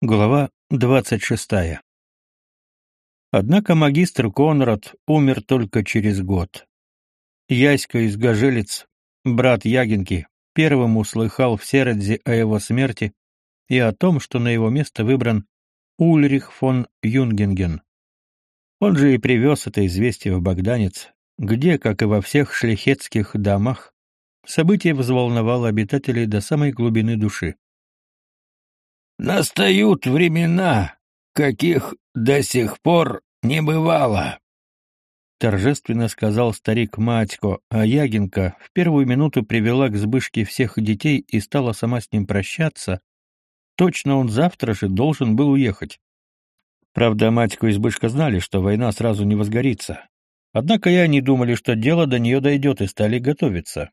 Глава двадцать шестая. Однако магистр Конрад умер только через год. Яська из Гажелец, брат Ягинки, первым услыхал в Середзе о его смерти и о том, что на его место выбран Ульрих фон Юнгенген. Он же и привез это известие в Богданец, где, как и во всех шляхетских домах, событие взволновало обитателей до самой глубины души. Настают времена, каких до сих пор не бывало. Торжественно сказал старик Матько, а Ягинка в первую минуту привела к Збышке всех детей и стала сама с ним прощаться. Точно он завтра же должен был уехать. Правда, Матько и Збышка знали, что война сразу не возгорится. Однако и они думали, что дело до нее дойдет, и стали готовиться.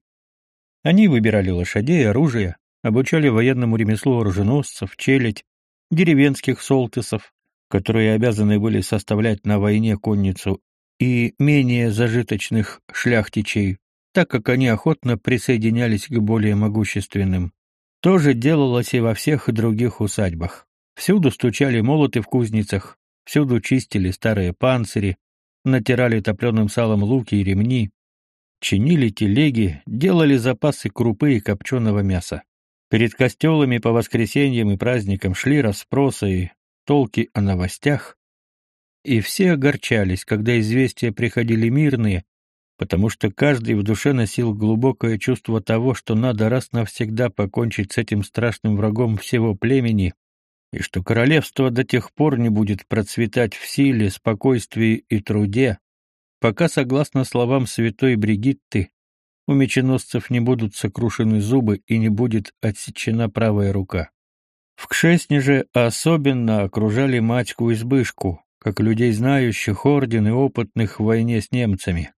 Они выбирали лошадей, оружие, обучали военному ремеслу оруженосцев, челядь, деревенских солтысов, которые обязаны были составлять на войне конницу, и менее зажиточных шляхтичей, так как они охотно присоединялись к более могущественным. То же делалось и во всех других усадьбах. Всюду стучали молоты в кузницах, всюду чистили старые панцири, натирали топленым салом луки и ремни, чинили телеги, делали запасы крупы и копченого мяса. Перед костелами по воскресеньям и праздникам шли расспросы и толки о новостях, и все огорчались, когда известия приходили мирные, потому что каждый в душе носил глубокое чувство того, что надо раз навсегда покончить с этим страшным врагом всего племени, и что королевство до тех пор не будет процветать в силе, спокойствии и труде, пока, согласно словам святой Бригитты, у меченосцев не будут сокрушены зубы и не будет отсечена правая рука. В Кшесне же особенно окружали матьку избышку, как людей, знающих орден и опытных в войне с немцами.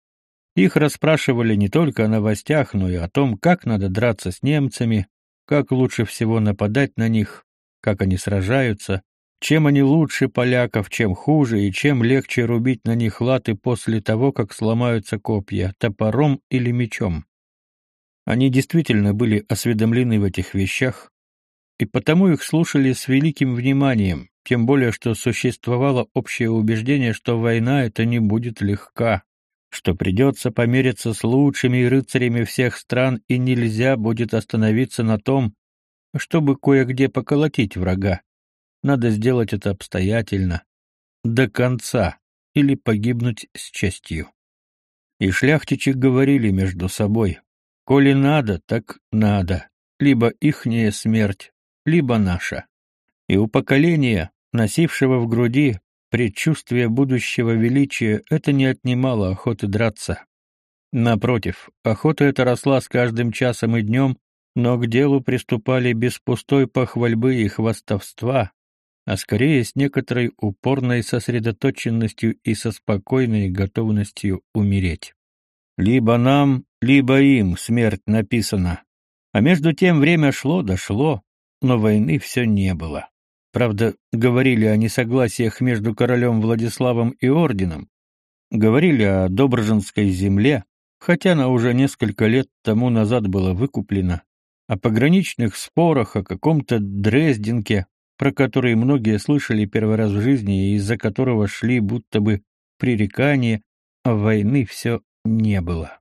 Их расспрашивали не только о новостях, но и о том, как надо драться с немцами, как лучше всего нападать на них, как они сражаются, чем они лучше поляков, чем хуже и чем легче рубить на них латы после того, как сломаются копья, топором или мечом? Они действительно были осведомлены в этих вещах, и потому их слушали с великим вниманием, тем более что существовало общее убеждение, что война это не будет легка, что придется помериться с лучшими рыцарями всех стран и нельзя будет остановиться на том, чтобы кое-где поколотить врага. Надо сделать это обстоятельно, до конца, или погибнуть с честью. И шляхтичи говорили между собой, коли надо, так надо, либо ихняя смерть, либо наша. И у поколения, носившего в груди предчувствие будущего величия, это не отнимало охоты драться. Напротив, охота эта росла с каждым часом и днем, но к делу приступали без пустой похвальбы и хвастовства, а скорее с некоторой упорной сосредоточенностью и со спокойной готовностью умереть. Либо нам, либо им смерть написана. А между тем время шло, дошло, но войны все не было. Правда, говорили о несогласиях между королем Владиславом и орденом, говорили о Доброженской земле, хотя она уже несколько лет тому назад была выкуплена, о пограничных спорах, о каком-то Дрезденке, про который многие слышали первый раз в жизни и из-за которого шли будто бы пререкания, а войны все не было.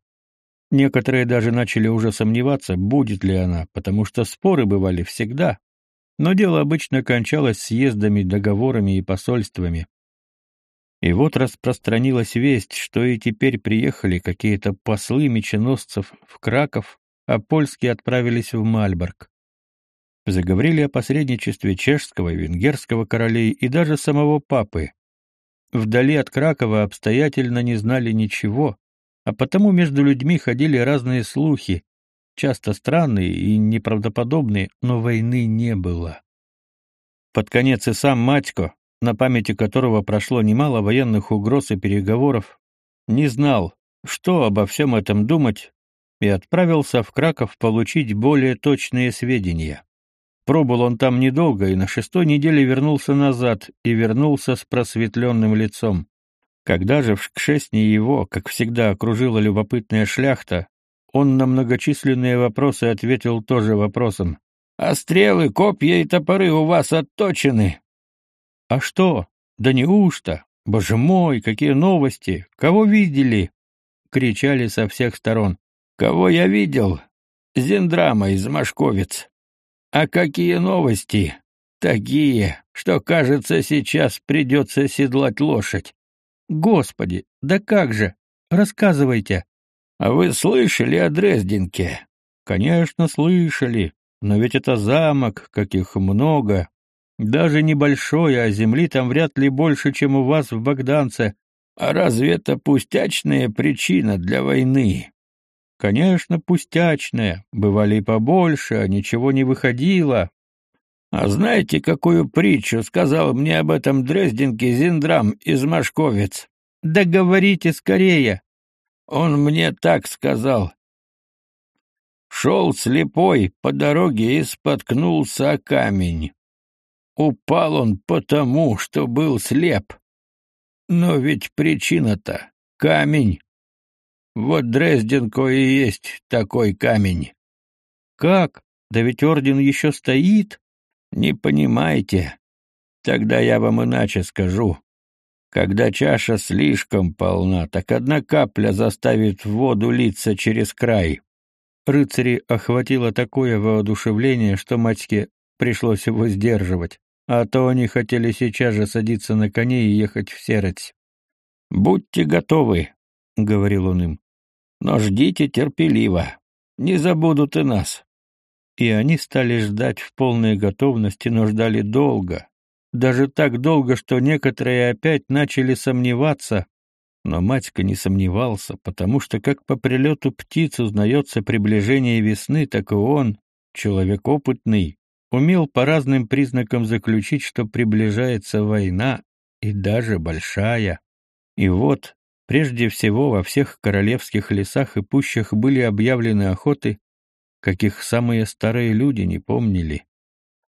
Некоторые даже начали уже сомневаться, будет ли она, потому что споры бывали всегда, но дело обычно кончалось съездами, договорами и посольствами. И вот распространилась весть, что и теперь приехали какие-то послы меченосцев в Краков, а польские отправились в Мальборг заговорили о посредничестве чешского и венгерского королей и даже самого папы. Вдали от Кракова обстоятельно не знали ничего, а потому между людьми ходили разные слухи, часто странные и неправдоподобные, но войны не было. Под конец и сам Матько, на памяти которого прошло немало военных угроз и переговоров, не знал, что обо всем этом думать, и отправился в Краков получить более точные сведения. Пробыл он там недолго и на шестой неделе вернулся назад и вернулся с просветленным лицом. Когда же в Шкшесне его, как всегда, окружила любопытная шляхта, он на многочисленные вопросы ответил тоже вопросом. А стрелы, копья и топоры у вас отточены. А что? Да неужто? Боже мой, какие новости! Кого видели? кричали со всех сторон. Кого я видел? Зендрама из Машковец. А какие новости? Такие, что, кажется, сейчас придется седлать лошадь. Господи, да как же? Рассказывайте. А вы слышали о Дрезденке? Конечно, слышали. Но ведь это замок, каких много. Даже небольшой, а земли там вряд ли больше, чем у вас в Богданце. А разве это пустячная причина для войны? Конечно, пустячная. Бывали и побольше, а ничего не выходило. А знаете, какую притчу сказал мне об этом Дрезденке Зиндрам из Машковец? Да говорите скорее. Он мне так сказал. Шел слепой по дороге и споткнулся о камень. Упал он потому, что был слеп. Но ведь причина-то — камень. Вот Дрезденко и есть такой камень. Как? Да ведь орден еще стоит. Не понимаете? Тогда я вам иначе скажу. Когда чаша слишком полна, так одна капля заставит воду литься через край. Рыцари охватило такое воодушевление, что матьке пришлось его сдерживать, а то они хотели сейчас же садиться на коней и ехать в Серость. «Будьте готовы», — говорил он им, — «но ждите терпеливо, не забудут и нас». И они стали ждать в полной готовности, но ждали долго, даже так долго, что некоторые опять начали сомневаться, но Матька не сомневался, потому что как по прилету птиц узнается приближение весны, так и он, человек опытный, умел по разным признакам заключить, что приближается война, и даже большая. И вот, прежде всего, во всех королевских лесах и пущах были объявлены охоты, каких самые старые люди не помнили.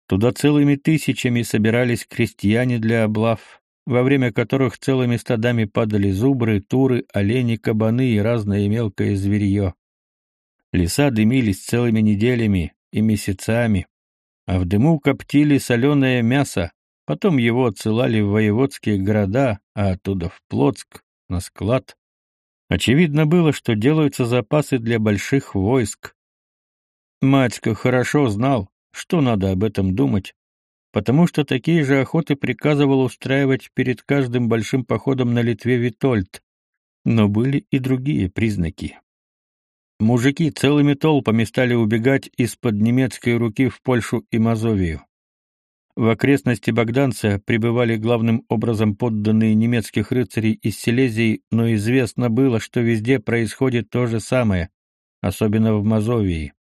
Туда целыми тысячами собирались крестьяне для облав, во время которых целыми стадами падали зубры, туры, олени, кабаны и разное мелкое зверье. Леса дымились целыми неделями и месяцами, а в дыму коптили соленое мясо, потом его отсылали в воеводские города, а оттуда в Плотск, на склад. Очевидно было, что делаются запасы для больших войск. Матька хорошо знал, что надо об этом думать, потому что такие же охоты приказывал устраивать перед каждым большим походом на Литве Витольд. Но были и другие признаки. Мужики целыми толпами стали убегать из-под немецкой руки в Польшу и Мазовию. В окрестности Богданца пребывали главным образом подданные немецких рыцарей из Силезии, но известно было, что везде происходит то же самое, особенно в Мазовии.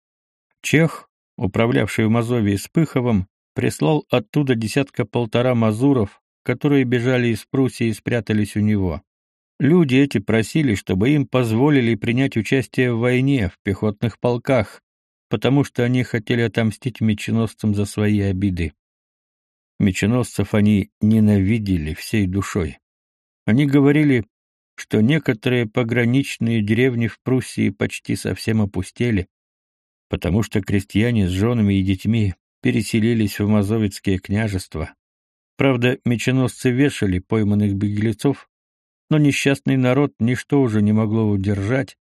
Чех, управлявший в Мазовии с Пыховым, прислал оттуда десятка-полтора мазуров, которые бежали из Пруссии и спрятались у него. Люди эти просили, чтобы им позволили принять участие в войне в пехотных полках, потому что они хотели отомстить меченосцам за свои обиды. Меченосцев они ненавидели всей душой. Они говорили, что некоторые пограничные деревни в Пруссии почти совсем опустели, потому что крестьяне с женами и детьми переселились в Мазовецкие княжества. Правда, меченосцы вешали пойманных беглецов, но несчастный народ ничто уже не могло удержать,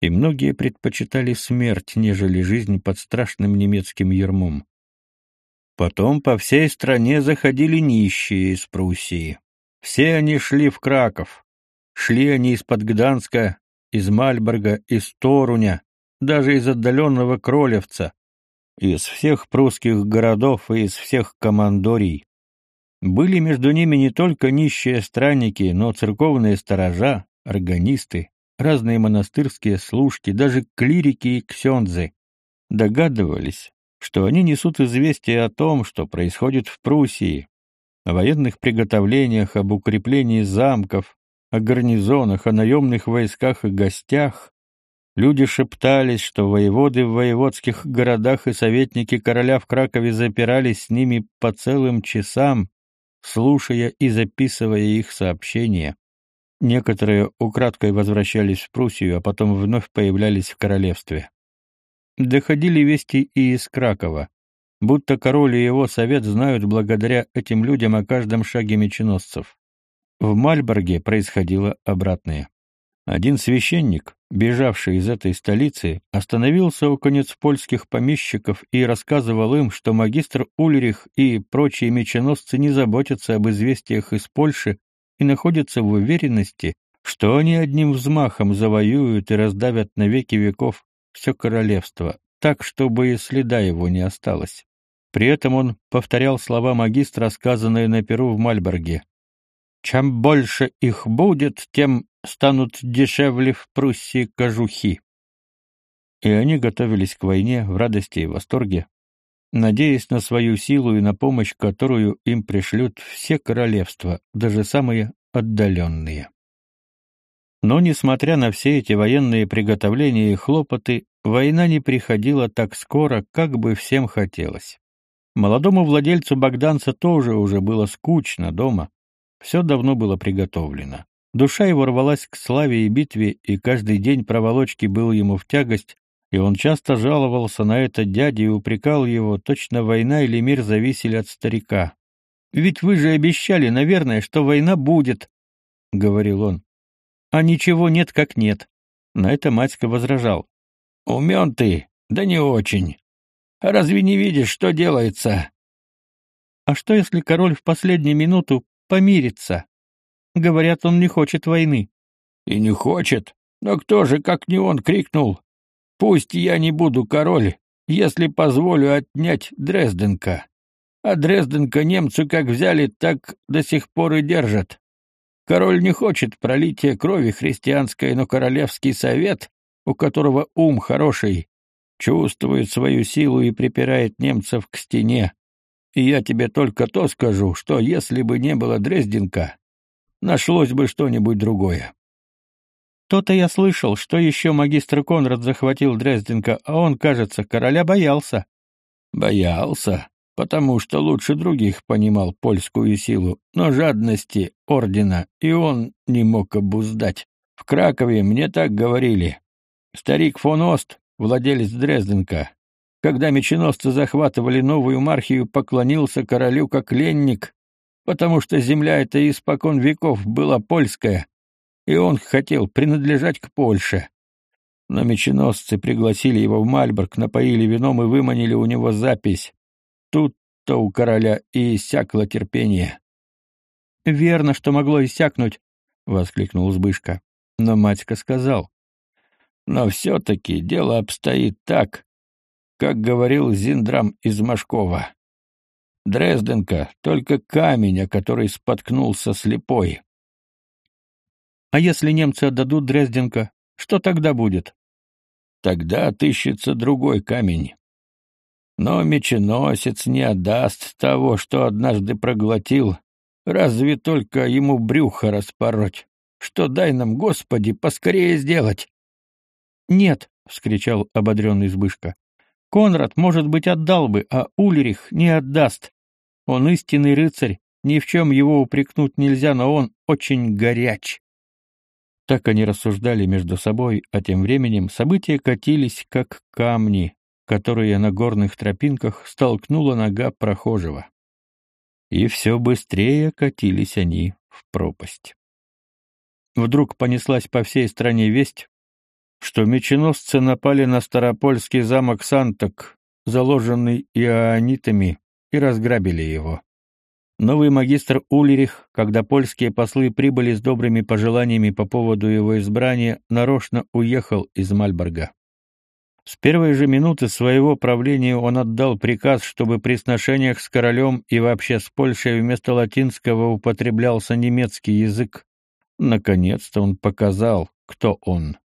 и многие предпочитали смерть, нежели жизнь под страшным немецким ермом. Потом по всей стране заходили нищие из Пруссии. Все они шли в Краков. Шли они из-под Гданска, из Мальборга, из Торуня, даже из отдаленного Кролевца, из всех прусских городов и из всех командорий. Были между ними не только нищие странники, но церковные сторожа, органисты, разные монастырские служки, даже клирики и ксензы. Догадывались, что они несут известие о том, что происходит в Пруссии, о военных приготовлениях, об укреплении замков, о гарнизонах, о наемных войсках и гостях, Люди шептались, что воеводы в воеводских городах и советники короля в Кракове запирались с ними по целым часам, слушая и записывая их сообщения. Некоторые украдкой возвращались в Пруссию, а потом вновь появлялись в королевстве. Доходили вести и из Кракова. будто король и его совет знают благодаря этим людям о каждом шаге меченосцев. В Мальборге происходило обратное. Один священник, бежавший из этой столицы, остановился у конец польских помещиков и рассказывал им, что магистр Ульрих и прочие меченосцы не заботятся об известиях из Польши и находятся в уверенности, что они одним взмахом завоюют и раздавят на веки веков все королевство, так, чтобы и следа его не осталось. При этом он повторял слова магистра, сказанные на Перу в Мальборге. «Чем больше их будет, тем станут дешевле в Пруссии кожухи». И они готовились к войне в радости и восторге, надеясь на свою силу и на помощь, которую им пришлют все королевства, даже самые отдаленные. Но, несмотря на все эти военные приготовления и хлопоты, война не приходила так скоро, как бы всем хотелось. Молодому владельцу Богданца тоже уже было скучно дома. Все давно было приготовлено. Душа его рвалась к славе и битве, и каждый день проволочки был ему в тягость, и он часто жаловался на это дяде и упрекал его, точно война или мир зависели от старика. «Ведь вы же обещали, наверное, что война будет», — говорил он. «А ничего нет как нет». На это Матька возражал. «Умен ты, да не очень. Разве не видишь, что делается?» «А что, если король в последнюю минуту помирится? Говорят, он не хочет войны». «И не хочет. Но кто же, как не он, крикнул? Пусть я не буду король, если позволю отнять Дрезденка. А Дрезденка немцы как взяли, так до сих пор и держат. Король не хочет пролития крови христианской, но королевский совет, у которого ум хороший, чувствует свою силу и припирает немцев к стене. И я тебе только то скажу, что если бы не было Дрезденка, нашлось бы что-нибудь другое. То-то я слышал, что еще магистр Конрад захватил Дрезденка, а он, кажется, короля боялся. Боялся, потому что лучше других понимал польскую силу, но жадности ордена и он не мог обуздать. В Кракове мне так говорили. Старик фон Ост, владелец Дрезденка, когда меченосцы захватывали новую мархию, поклонился королю как ленник, потому что земля эта испокон веков была польская, и он хотел принадлежать к Польше. Но меченосцы пригласили его в Мальборг, напоили вином и выманили у него запись. Тут-то у короля и иссякло терпение. — Верно, что могло иссякнуть, — воскликнул Збышка. Но матька сказал. — Но все-таки дело обстоит так, как говорил Зиндрам из Машкова. Дрезденка — только камень, о который споткнулся слепой. А если немцы отдадут Дрезденка, что тогда будет? Тогда отыщется другой камень. Но меченосец не отдаст того, что однажды проглотил, разве только ему брюхо распороть. Что дай нам, Господи, поскорее сделать. Нет, вскричал ободренный Збышка. Конрад, может быть, отдал бы, а Ульрих не отдаст. Он истинный рыцарь, ни в чем его упрекнуть нельзя, но он очень горяч. Так они рассуждали между собой, а тем временем события катились, как камни, которые на горных тропинках столкнула нога прохожего. И все быстрее катились они в пропасть. Вдруг понеслась по всей стране весть, что меченосцы напали на старопольский замок Санток, заложенный иоанитами, и разграбили его. Новый магистр Ульрих, когда польские послы прибыли с добрыми пожеланиями по поводу его избрания, нарочно уехал из Мальборга. С первой же минуты своего правления он отдал приказ, чтобы при сношениях с королем и вообще с Польшей вместо латинского употреблялся немецкий язык. Наконец-то он показал, кто он.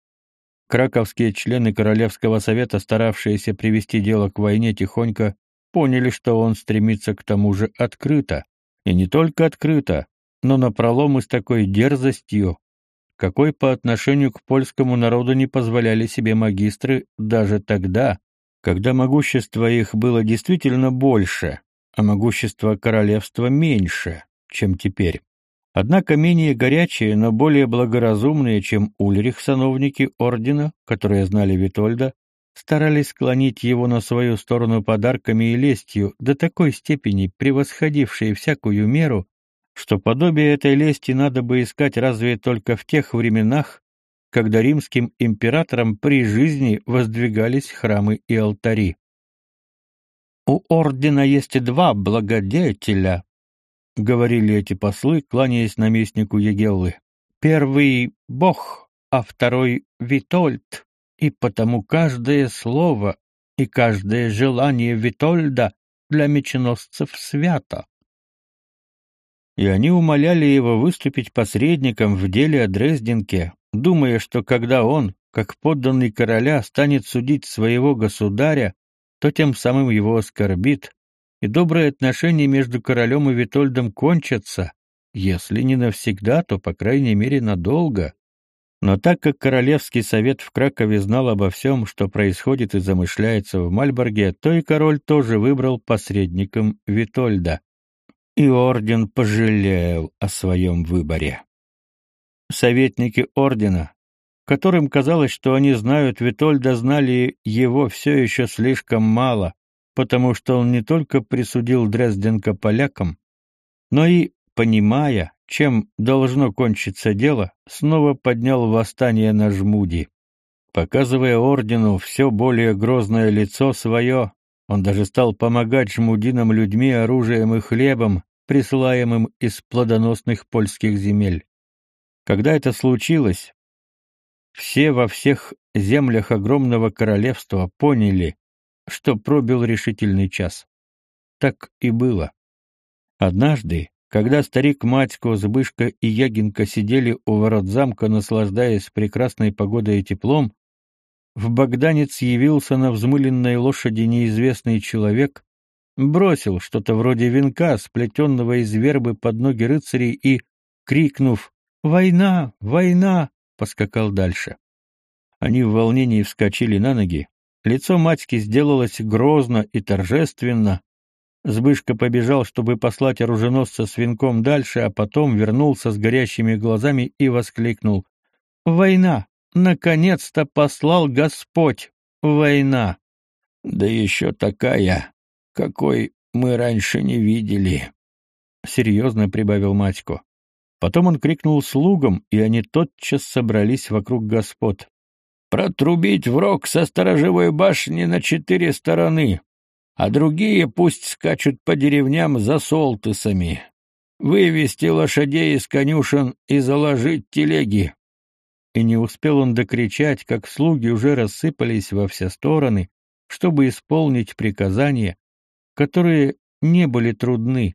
Краковские члены Королевского совета, старавшиеся привести дело к войне тихонько, поняли, что он стремится к тому же открыто, и не только открыто, но напролом и с такой дерзостью, какой по отношению к польскому народу не позволяли себе магистры даже тогда, когда могущество их было действительно больше, а могущество королевства меньше, чем теперь. Однако менее горячие, но более благоразумные, чем Ульрих сановники ордена, которые знали Витольда, старались склонить его на свою сторону подарками и лестью, до такой степени превосходившей всякую меру, что подобие этой лести надо бы искать разве только в тех временах, когда римским императорам при жизни воздвигались храмы и алтари. «У ордена есть два благодетеля», — говорили эти послы, кланяясь наместнику Егеллы. «Первый — Бог, а второй — Витольд, и потому каждое слово и каждое желание Витольда для меченосцев свято и они умоляли его выступить посредником в деле о Дрезденке, думая, что когда он, как подданный короля, станет судить своего государя, то тем самым его оскорбит, и добрые отношения между королем и Витольдом кончатся, если не навсегда, то, по крайней мере, надолго. Но так как Королевский совет в Кракове знал обо всем, что происходит и замышляется в Мальборге, то и король тоже выбрал посредником Витольда и орден пожалел о своем выборе. Советники ордена, которым казалось, что они знают Витольда, знали его все еще слишком мало, потому что он не только присудил Дрезденка полякам, но и, понимая, чем должно кончиться дело, снова поднял восстание на Жмуди. Показывая ордену все более грозное лицо свое, он даже стал помогать жмудинам людьми, оружием и хлебом, присылаемым из плодоносных польских земель. Когда это случилось, все во всех землях огромного королевства поняли, что пробил решительный час. Так и было. Однажды, когда старик Матько, Збышка и Ягинка сидели у ворот замка, наслаждаясь прекрасной погодой и теплом, в Богданец явился на взмыленной лошади неизвестный человек, бросил что-то вроде венка, сплетенного из вербы под ноги рыцарей и, крикнув «Война! Война!», поскакал дальше. Они в волнении вскочили на ноги. Лицо матьки сделалось грозно и торжественно. Збышка побежал, чтобы послать оруженосца с венком дальше, а потом вернулся с горящими глазами и воскликнул «Война! Наконец-то послал Господь! Война!» «Да еще такая, какой мы раньше не видели», — серьезно прибавил Матько. Потом он крикнул слугам, и они тотчас собрались вокруг господ. «Протрубить в рог со сторожевой башни на четыре стороны, а другие пусть скачут по деревням за солтысами. Вывести лошадей из конюшен и заложить телеги, и не успел он докричать, как слуги уже рассыпались во все стороны, чтобы исполнить приказания, которые не были трудны,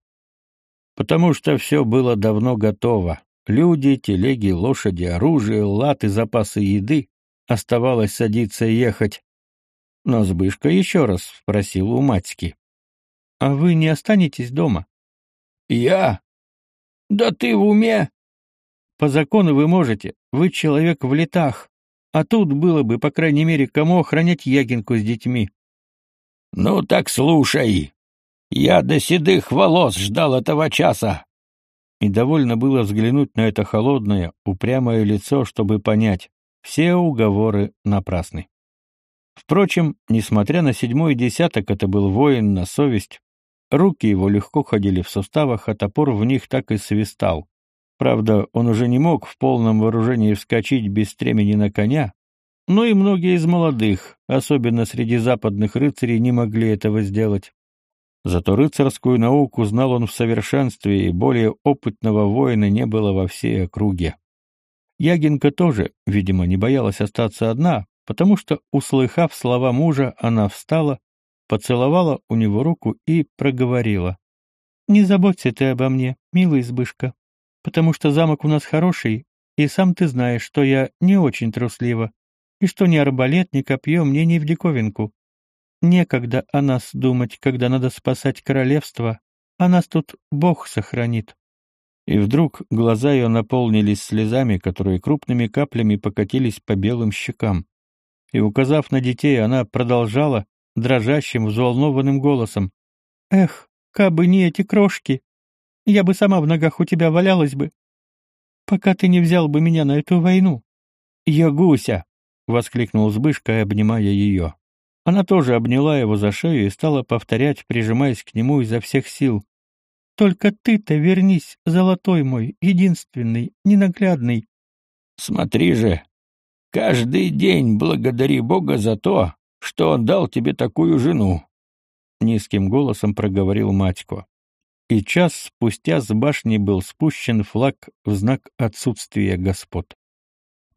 потому что все было давно готово. Люди, телеги, лошади, оружие, латы, запасы еды. Оставалось садиться и ехать. Но Збышка еще раз спросил у матьки. — А вы не останетесь дома? — Я? Да ты в уме? — По закону вы можете. Вы человек в летах. А тут было бы, по крайней мере, кому охранять Ягинку с детьми. — Ну так слушай. Я до седых волос ждал этого часа. И довольно было взглянуть на это холодное, упрямое лицо, чтобы понять, все уговоры напрасны. Впрочем, несмотря на седьмой десяток, это был воин на совесть. Руки его легко ходили в суставах, а топор в них так и свистал. Правда, он уже не мог в полном вооружении вскочить без стремени на коня, но и многие из молодых, особенно среди западных рыцарей, не могли этого сделать. Зато рыцарскую науку знал он в совершенстве, и более опытного воина не было во всей округе. Ягинка тоже, видимо, не боялась остаться одна, потому что, услыхав слова мужа, она встала, поцеловала у него руку и проговорила. «Не заботься ты обо мне, милый избышка потому что замок у нас хороший, и сам ты знаешь, что я не очень труслива, и что ни арбалет, ни копье мне не в диковинку. Некогда о нас думать, когда надо спасать королевство, а нас тут Бог сохранит». И вдруг глаза ее наполнились слезами, которые крупными каплями покатились по белым щекам. И, указав на детей, она продолжала дрожащим, взволнованным голосом. «Эх, кабы не эти крошки! Я бы сама в ногах у тебя валялась бы, пока ты не взял бы меня на эту войну. — Я гуся! — воскликнул Збышка, обнимая ее. Она тоже обняла его за шею и стала повторять, прижимаясь к нему изо всех сил. «Только ты-то вернись, золотой мой, единственный, ненаглядный». «Смотри же, каждый день благодари Бога за то, что он дал тебе такую жену», — низким голосом проговорил Матько. И час спустя с башни был спущен флаг в знак отсутствия господ.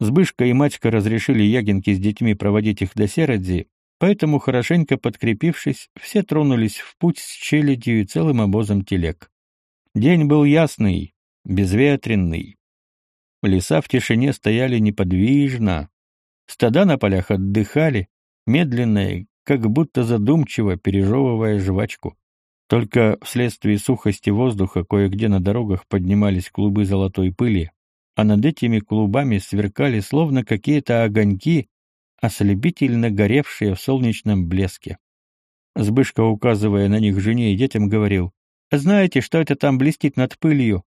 Сбышка и Матька разрешили Ягинке с детьми проводить их до Серодзи, поэтому, хорошенько подкрепившись, все тронулись в путь с челядью и целым обозом телег. День был ясный, безветренный. Леса в тишине стояли неподвижно, стада на полях отдыхали, медленно как будто задумчиво пережевывая жвачку. Только вследствие сухости воздуха кое-где на дорогах поднимались клубы золотой пыли, а над этими клубами сверкали словно какие-то огоньки, ослепительно горевшие в солнечном блеске. Сбышка, указывая на них жене и детям, говорил, «Знаете, что это там блестит над пылью?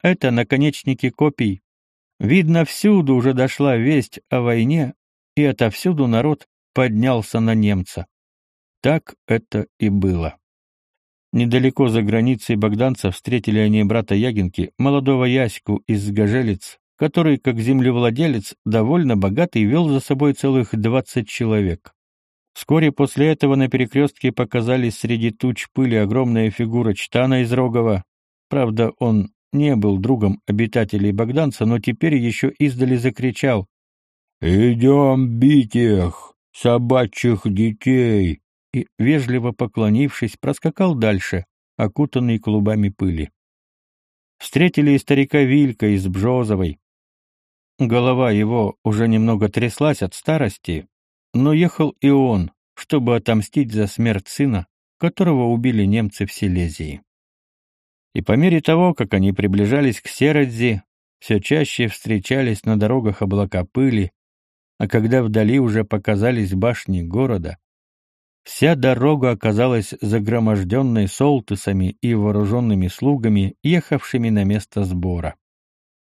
Это наконечники копий. Видно, всюду уже дошла весть о войне, и отовсюду народ поднялся на немца. Так это и было. Недалеко за границей богданца встретили они брата Ягинки, молодого Яську из Гажелец, который, как землевладелец, довольно богатый, вел за собой целых двадцать человек. Вскоре после этого на перекрестке показались среди туч пыли огромная фигура Чтана из Рогова. Правда, он не был другом обитателей Богданца, но теперь еще издали закричал «Идем бить их, собачьих детей!» И, вежливо поклонившись, проскакал дальше, окутанный клубами пыли. Встретили и старика Вилька из Бжозовой. Голова его уже немного тряслась от старости, но ехал и он, чтобы отомстить за смерть сына, которого убили немцы в Силезии. И по мере того, как они приближались к Серодзи, все чаще встречались на дорогах облака пыли, а когда вдали уже показались башни города, Вся дорога оказалась загроможденной солтысами и вооруженными слугами, ехавшими на место сбора.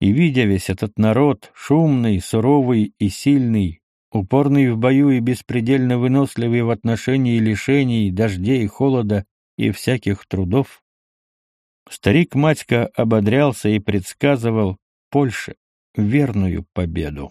И видя весь этот народ, шумный, суровый и сильный, упорный в бою и беспредельно выносливый в отношении лишений, дождей, холода и всяких трудов, старик Матька ободрялся и предсказывал Польше верную победу.